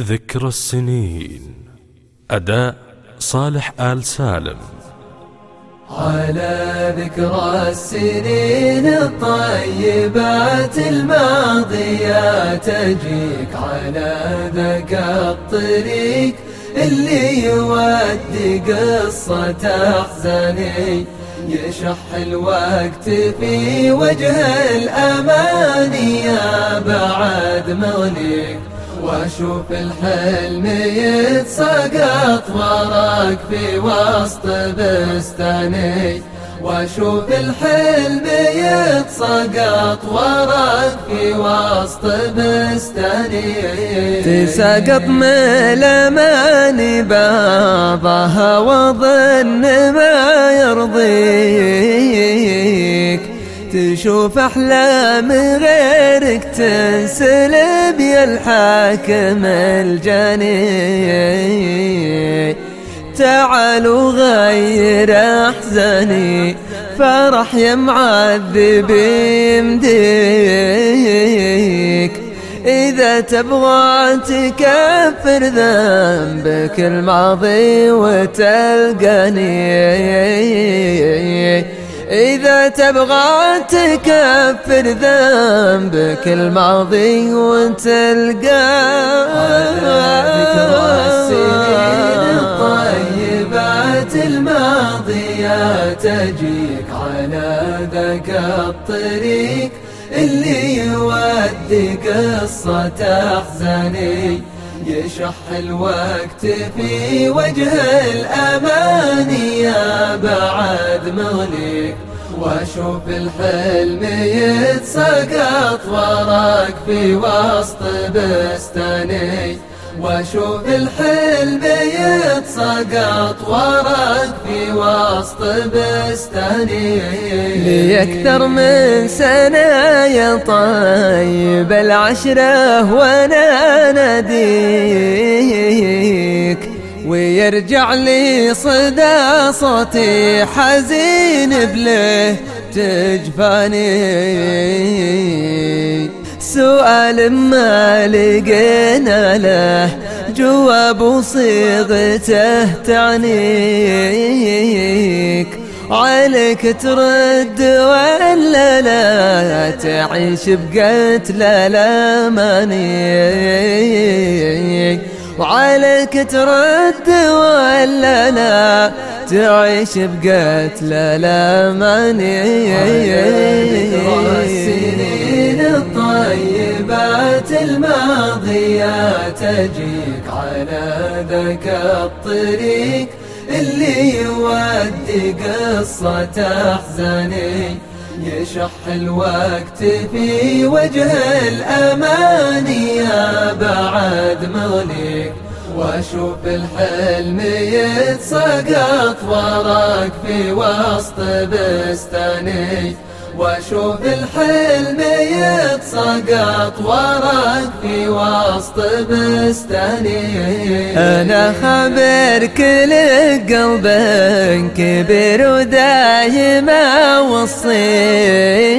ذكرى السنين. أداء صالح آل سالم. على ذكرى السنين الطيبات الماضية تجيك على ذاك الطريق اللي يودي قصة أحزاني. يشح الوقت في وجه الأمانية بعد مغلق وأشوف الحلم يتسقط وراك في وسط بستاني. وأشوف الحلم يتسقط وراك في وسط بستاني. تسقط من الاماني بابها وظن ما يرضيك. تشوف أحلام غيرك تنسلب يا الحاكم الجاني تعالوا غير أحزاني فرح يا معذب يمديك إذا تبغى تكفر ذنبك الماضي وتلقاني إذا تبغى تكفر ذنبك الماضي ذكرى السنين الماضية تجيك على ذاك الطريق اللي يودي قصة أحزاني. يشح الوقت في وجه الأمانية بعد مغلق. وأشوف الحلم يتسقط وراك في وسط بستاني. واشوف الحلم يتسقط وراك في وسط بستاني. لي أكثر من سنة يا طيب العشرة وأنا ناديك. ويرجع لي صدى صوتي حزين بله تجفاني. سؤال ما لقينا له جواب وصيغته تعنيك. عليك ترد ولا لا؟ تعيش بقتل الاماني وعليك ترد ولا لا؟ تعيش بقتل السنين الطيبات الماضية تجيك على ذاك الطريق اللي يودي قصة أحزاني. يشح الوقت في وجه الأمانية بعد مغلق وأشوف الحلم يتسقط وراك في وسط بستاني واشوف الحلم يتسقط وراك في وسط بستاني أنا خبر كل قلب كبير ودايما وصيك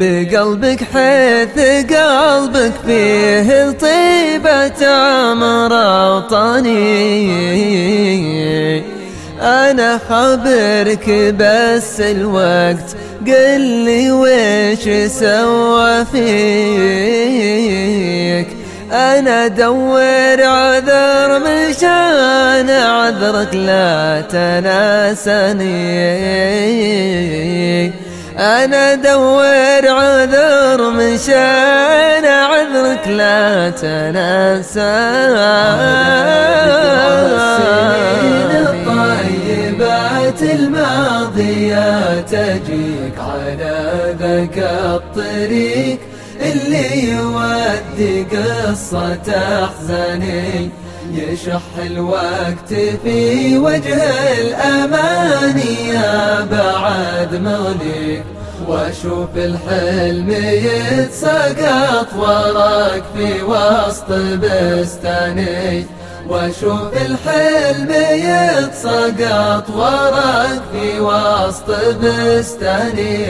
بقلبك حيث قلبك فيه طيبة عمر وطني أنا خبرك بس الوقت. قل لي ويش سوى فيك. أنا دور عذر مشان عذرك لا تناسني أنا دور عذر مشان عذرك لا الطيبات على ذاك الطريق اللي يودي قصة أحزاني يشح الوقت في وجه الأمانية بعد مغلق واشوف الحلم يتسقط وراك في وسط بستاني واشوف الحلم يتسقط وراك في وسط بستاني